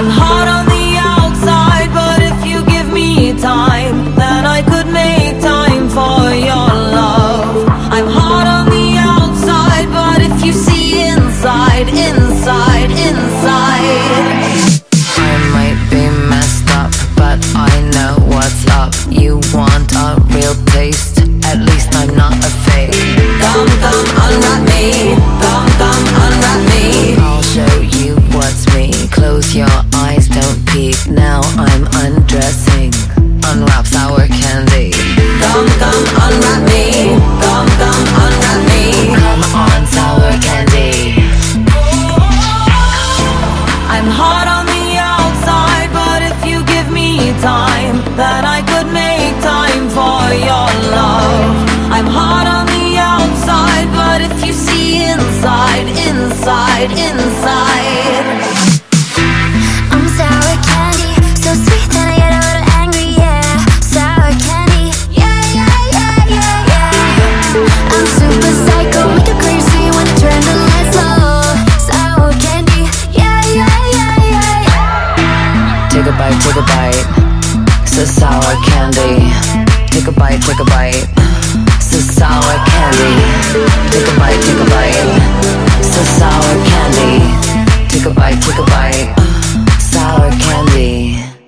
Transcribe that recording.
I'm hard on the outside, but if you give me time, then I could make time for your love. I'm hard on the outside, but if you see inside, inside, inside. I might be messed up, but I know what's up. You want a real taste, at least I'm not a fake. Unwrap me. Unwrap me. I'll show you what's me. Close your. bite, take a bite. It's a sour candy. Take a bite, take a bite. It's a sour candy. Take a bite, take a bite. It's a sour candy. Take a bite, take a bite. Sour candy.